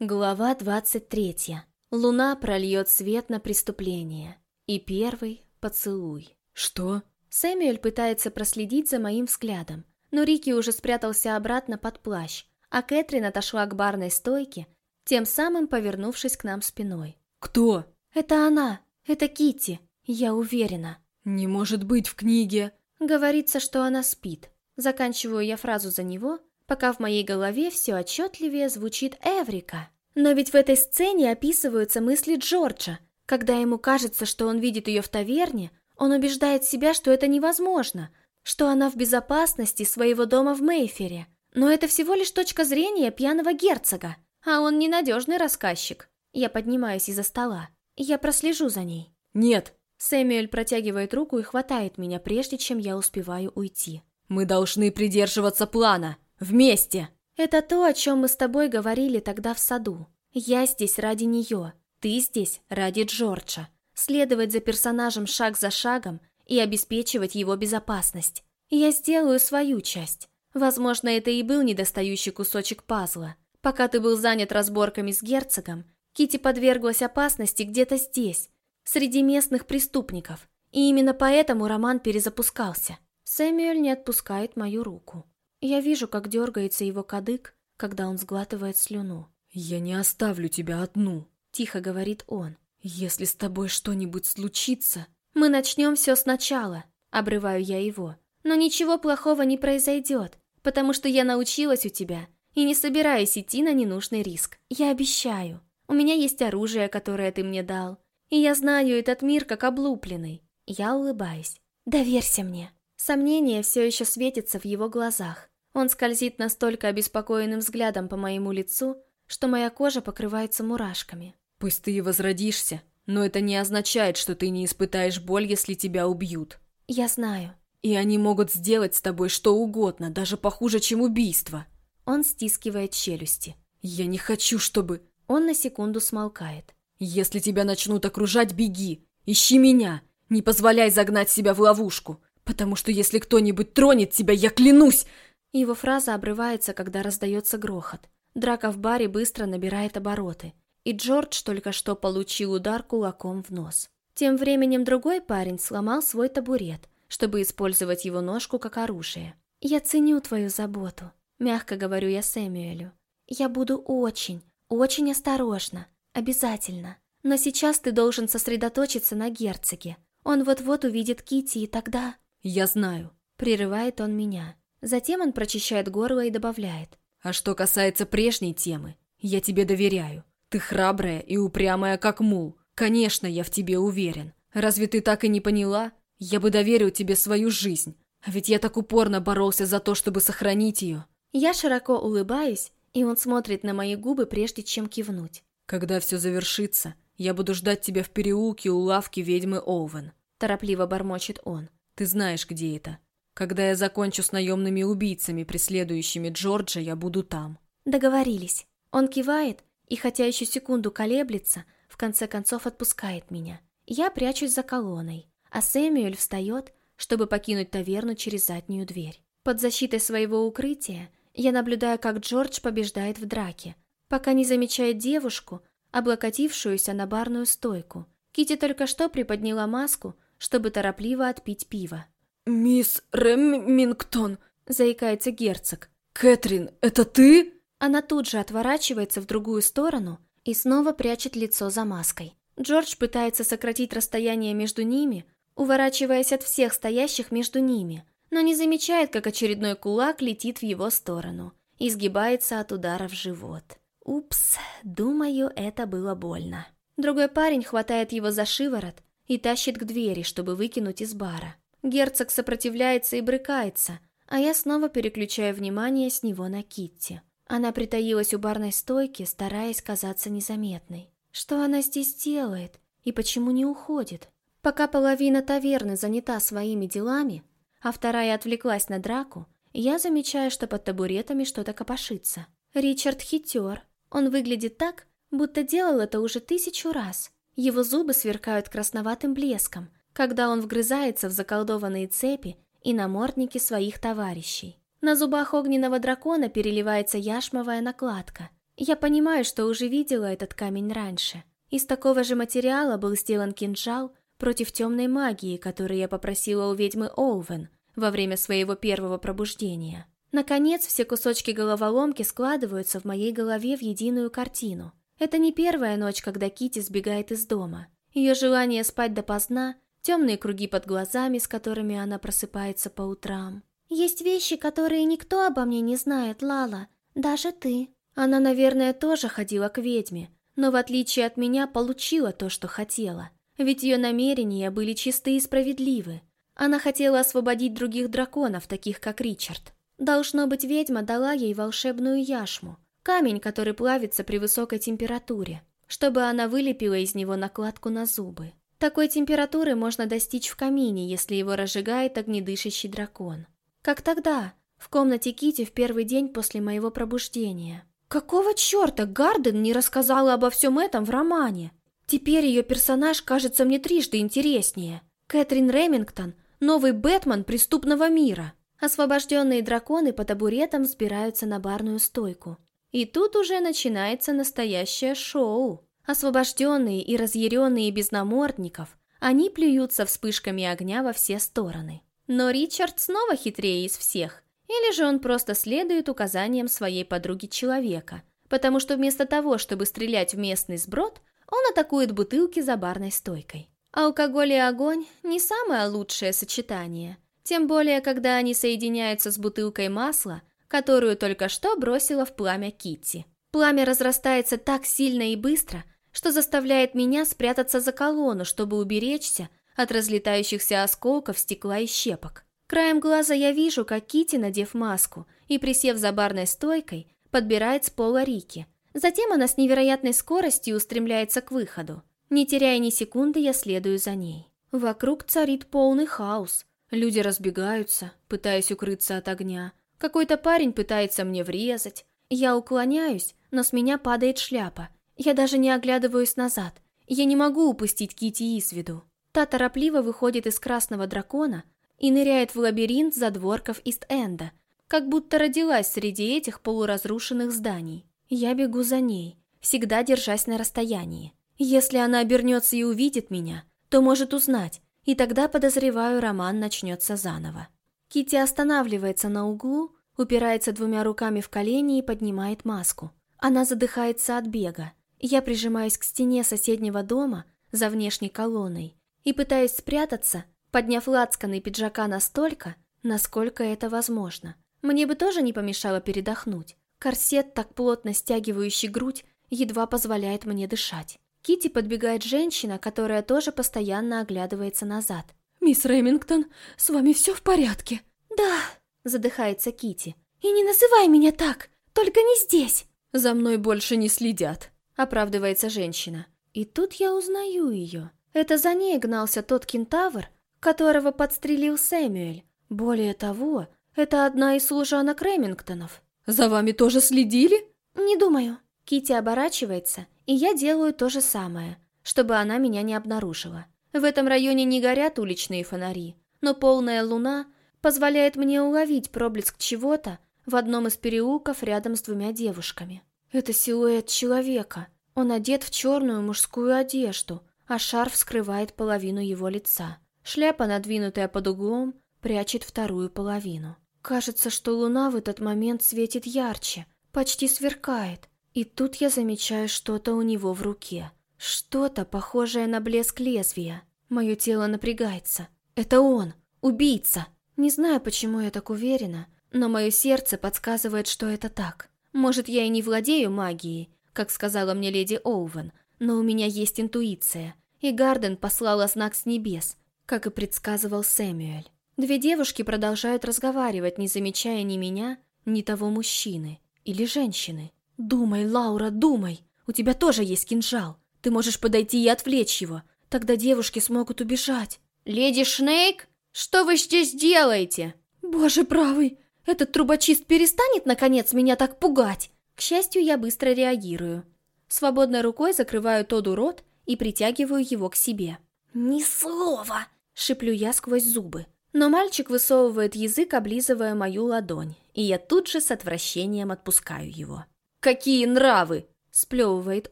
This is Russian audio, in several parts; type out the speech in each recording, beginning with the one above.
Глава 23. Луна прольет свет на преступление. И первый поцелуй. Что? Сэмюэль пытается проследить за моим взглядом, но Рики уже спрятался обратно под плащ, а Кэтрин отошла к барной стойке, тем самым повернувшись к нам спиной. Кто? Это она, это Кити, я уверена. Не может быть в книге. Говорится, что она спит. Заканчиваю я фразу за него, пока в моей голове все отчетливее звучит Эврика. Но ведь в этой сцене описываются мысли Джорджа. Когда ему кажется, что он видит ее в таверне, он убеждает себя, что это невозможно, что она в безопасности своего дома в Мейфере. Но это всего лишь точка зрения пьяного герцога, а он ненадежный рассказчик. Я поднимаюсь из-за стола. Я прослежу за ней. Нет. Сэмюэль протягивает руку и хватает меня, прежде чем я успеваю уйти. Мы должны придерживаться плана. Вместе!» «Это то, о чем мы с тобой говорили тогда в саду. Я здесь ради нее, ты здесь ради Джорджа. Следовать за персонажем шаг за шагом и обеспечивать его безопасность. Я сделаю свою часть. Возможно, это и был недостающий кусочек пазла. Пока ты был занят разборками с герцогом, Кити подверглась опасности где-то здесь, среди местных преступников. И именно поэтому роман перезапускался. Сэмюэль не отпускает мою руку. Я вижу, как дергается его кадык, когда он сглатывает слюну. «Я не оставлю тебя одну», — тихо говорит он. «Если с тобой что-нибудь случится...» «Мы начнем все сначала», — обрываю я его. «Но ничего плохого не произойдет, потому что я научилась у тебя и не собираюсь идти на ненужный риск. Я обещаю. У меня есть оружие, которое ты мне дал, и я знаю этот мир как облупленный». Я улыбаюсь. «Доверься мне». Сомнение все еще светится в его глазах. Он скользит настолько обеспокоенным взглядом по моему лицу, что моя кожа покрывается мурашками. «Пусть ты и возродишься, но это не означает, что ты не испытаешь боль, если тебя убьют». «Я знаю». «И они могут сделать с тобой что угодно, даже похуже, чем убийство». Он стискивает челюсти. «Я не хочу, чтобы...» Он на секунду смолкает. «Если тебя начнут окружать, беги. Ищи меня. Не позволяй загнать себя в ловушку. Потому что если кто-нибудь тронет тебя, я клянусь!» Его фраза обрывается, когда раздается грохот. Драка в баре быстро набирает обороты. И Джордж только что получил удар кулаком в нос. Тем временем другой парень сломал свой табурет, чтобы использовать его ножку как оружие. «Я ценю твою заботу», — мягко говорю я Сэмюэлю. «Я буду очень, очень осторожна. Обязательно. Но сейчас ты должен сосредоточиться на герцоге. Он вот-вот увидит Кити, и тогда...» «Я знаю», — прерывает он меня. Затем он прочищает горло и добавляет. «А что касается прежней темы, я тебе доверяю. Ты храбрая и упрямая, как мул. Конечно, я в тебе уверен. Разве ты так и не поняла? Я бы доверил тебе свою жизнь. А ведь я так упорно боролся за то, чтобы сохранить ее». Я широко улыбаюсь, и он смотрит на мои губы, прежде чем кивнуть. «Когда все завершится, я буду ждать тебя в переулке у лавки ведьмы Оуэн», – торопливо бормочет он. Ты знаешь, где это. Когда я закончу с наемными убийцами, преследующими Джорджа, я буду там. Договорились. Он кивает, и хотя еще секунду колеблется, в конце концов отпускает меня. Я прячусь за колонной, а Сэмюэль встает, чтобы покинуть таверну через заднюю дверь. Под защитой своего укрытия я наблюдаю, как Джордж побеждает в драке, пока не замечает девушку, облокотившуюся на барную стойку. Кити только что приподняла маску, чтобы торопливо отпить пиво. «Мисс Ремингтон», — заикается герцог. «Кэтрин, это ты?» Она тут же отворачивается в другую сторону и снова прячет лицо за маской. Джордж пытается сократить расстояние между ними, уворачиваясь от всех стоящих между ними, но не замечает, как очередной кулак летит в его сторону и сгибается от удара в живот. Упс, думаю, это было больно. Другой парень хватает его за шиворот и тащит к двери, чтобы выкинуть из бара. Герцог сопротивляется и брыкается, а я снова переключаю внимание с него на Китти. Она притаилась у барной стойки, стараясь казаться незаметной. Что она здесь делает и почему не уходит? Пока половина таверны занята своими делами, а вторая отвлеклась на драку, я замечаю, что под табуретами что-то копошится. Ричард хитер. Он выглядит так, будто делал это уже тысячу раз. Его зубы сверкают красноватым блеском, когда он вгрызается в заколдованные цепи и намордники своих товарищей. На зубах огненного дракона переливается яшмовая накладка. Я понимаю, что уже видела этот камень раньше. Из такого же материала был сделан кинжал против темной магии, который я попросила у ведьмы Оувен во время своего первого пробуждения. Наконец, все кусочки головоломки складываются в моей голове в единую картину. Это не первая ночь, когда Кити сбегает из дома. Ее желание спать допоздна, темные круги под глазами, с которыми она просыпается по утрам. «Есть вещи, которые никто обо мне не знает, Лала, даже ты», она, наверное, тоже ходила к ведьме, но в отличие от меня получила то, что хотела. Ведь ее намерения были чисты и справедливы. Она хотела освободить других драконов, таких как Ричард. Должно быть, ведьма дала ей волшебную яшму, камень, который плавится при высокой температуре, чтобы она вылепила из него накладку на зубы. Такой температуры можно достичь в камине, если его разжигает огнедышащий дракон. Как тогда, в комнате Кити в первый день после моего пробуждения. Какого черта Гарден не рассказала обо всем этом в романе? Теперь ее персонаж кажется мне трижды интереснее. Кэтрин Ремингтон – новый Бэтмен преступного мира. Освобожденные драконы по табуретам сбираются на барную стойку. И тут уже начинается настоящее шоу. Освобожденные и разъяренные без намордников, они плюются вспышками огня во все стороны. Но Ричард снова хитрее из всех или же он просто следует указаниям своей подруги-человека, потому что вместо того, чтобы стрелять в местный сброд, он атакует бутылки за барной стойкой. Алкоголь и огонь – не самое лучшее сочетание, тем более, когда они соединяются с бутылкой масла, которую только что бросила в пламя Китти. Пламя разрастается так сильно и быстро, что заставляет меня спрятаться за колонну, чтобы уберечься от разлетающихся осколков стекла и щепок. Краем глаза я вижу, как Кити, надев маску и присев за барной стойкой, подбирает с пола Рики. Затем она с невероятной скоростью устремляется к выходу. Не теряя ни секунды, я следую за ней. Вокруг царит полный хаос. Люди разбегаются, пытаясь укрыться от огня. Какой-то парень пытается мне врезать. Я уклоняюсь, но с меня падает шляпа. Я даже не оглядываюсь назад. Я не могу упустить Кити из виду. Та торопливо выходит из красного дракона, и ныряет в лабиринт задворков Ист-Энда, как будто родилась среди этих полуразрушенных зданий. Я бегу за ней, всегда держась на расстоянии. Если она обернется и увидит меня, то может узнать, и тогда, подозреваю, роман начнется заново. Кити останавливается на углу, упирается двумя руками в колени и поднимает маску. Она задыхается от бега. Я прижимаюсь к стене соседнего дома за внешней колонной и пытаюсь спрятаться, подняв лацканы пиджака настолько, насколько это возможно. Мне бы тоже не помешало передохнуть. Корсет, так плотно стягивающий грудь, едва позволяет мне дышать. Кити подбегает женщина, которая тоже постоянно оглядывается назад. «Мисс Ремингтон, с вами все в порядке?» «Да», — задыхается Кити. «И не называй меня так, только не здесь!» «За мной больше не следят», — оправдывается женщина. И тут я узнаю ее. Это за ней гнался тот кентавр, которого подстрелил Сэмюэль. Более того, это одна из служанок Ремингтонов. «За вами тоже следили?» «Не думаю». Кити оборачивается, и я делаю то же самое, чтобы она меня не обнаружила. В этом районе не горят уличные фонари, но полная луна позволяет мне уловить проблеск чего-то в одном из переулков рядом с двумя девушками. Это силуэт человека. Он одет в черную мужскую одежду, а шарф скрывает половину его лица. Шляпа, надвинутая под углом, прячет вторую половину. Кажется, что луна в этот момент светит ярче, почти сверкает. И тут я замечаю что-то у него в руке. Что-то похожее на блеск лезвия. Мое тело напрягается. Это он, убийца. Не знаю, почему я так уверена, но мое сердце подсказывает, что это так. Может, я и не владею магией, как сказала мне леди Оувен, но у меня есть интуиция. И Гарден послала знак с небес, как и предсказывал Сэмюэль. Две девушки продолжают разговаривать, не замечая ни меня, ни того мужчины или женщины. «Думай, Лаура, думай! У тебя тоже есть кинжал. Ты можешь подойти и отвлечь его. Тогда девушки смогут убежать». «Леди Шнейк, что вы здесь делаете?» «Боже правый! Этот трубочист перестанет, наконец, меня так пугать!» К счастью, я быстро реагирую. Свободной рукой закрываю Тоду рот и притягиваю его к себе. «Ни слова!» Шиплю я сквозь зубы. Но мальчик высовывает язык, облизывая мою ладонь, и я тут же с отвращением отпускаю его. Какие нравы!» — сплевывает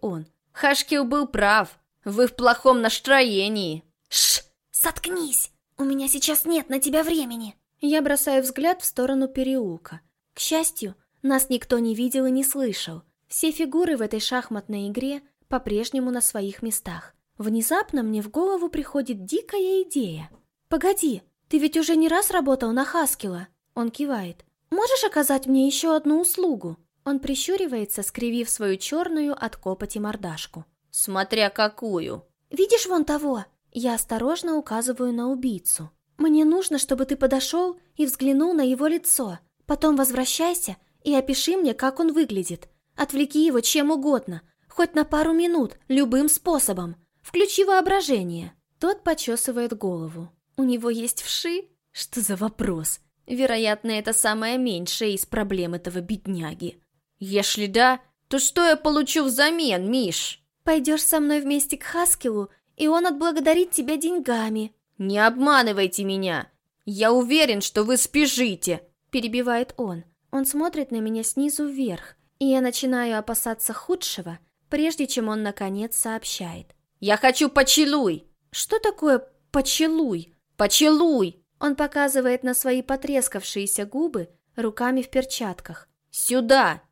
он. «Хашкил был прав. Вы в плохом настроении». «Шш! Соткнись! У меня сейчас нет на тебя времени!» Я бросаю взгляд в сторону переулка. К счастью, нас никто не видел и не слышал. Все фигуры в этой шахматной игре по-прежнему на своих местах. Внезапно мне в голову приходит дикая идея. «Погоди, ты ведь уже не раз работал на Хаскила?» Он кивает. «Можешь оказать мне еще одну услугу?» Он прищуривается, скривив свою черную от копоти мордашку. «Смотря какую!» «Видишь вон того?» Я осторожно указываю на убийцу. «Мне нужно, чтобы ты подошел и взглянул на его лицо. Потом возвращайся и опиши мне, как он выглядит. Отвлеки его чем угодно, хоть на пару минут, любым способом. Включи воображение». Тот почесывает голову. «У него есть вши?» Что за вопрос? Вероятно, это самое меньшее из проблем этого бедняги. Если да, то что я получу взамен, Миш? Пойдешь со мной вместе к Хаскилу, и он отблагодарит тебя деньгами. Не обманывайте меня. Я уверен, что вы спешите, перебивает он. Он смотрит на меня снизу вверх, и я начинаю опасаться худшего, прежде чем он наконец сообщает. Я хочу поцелуй. Что такое поцелуй? Поцелуй. Он показывает на свои потрескавшиеся губы руками в перчатках. Сюда.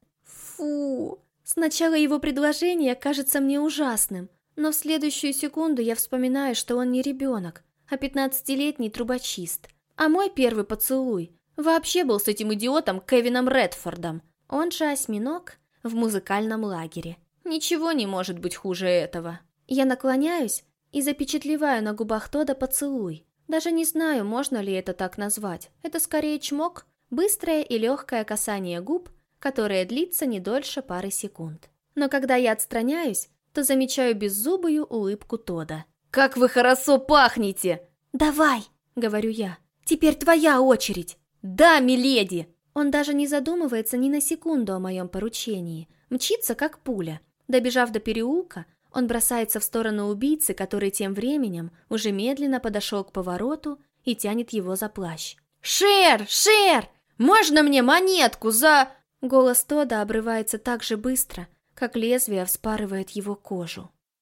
Фу! Сначала его предложение кажется мне ужасным, но в следующую секунду я вспоминаю, что он не ребенок, а пятнадцатилетний трубочист. А мой первый поцелуй вообще был с этим идиотом Кевином Редфордом, он же осьминог в музыкальном лагере. Ничего не может быть хуже этого. Я наклоняюсь и запечатлеваю на губах Тода поцелуй. Даже не знаю, можно ли это так назвать. Это скорее чмок, быстрое и легкое касание губ которое длится не дольше пары секунд. Но когда я отстраняюсь, то замечаю беззубую улыбку Тода. «Как вы хорошо пахнете!» «Давай!» — говорю я. «Теперь твоя очередь!» «Да, миледи!» Он даже не задумывается ни на секунду о моем поручении. Мчится, как пуля. Добежав до переулка, он бросается в сторону убийцы, который тем временем уже медленно подошел к повороту и тянет его за плащ. «Шер! Шер! Можно мне монетку за...» Голос Тода обрывается так же быстро, как лезвие вспарывает его кожу.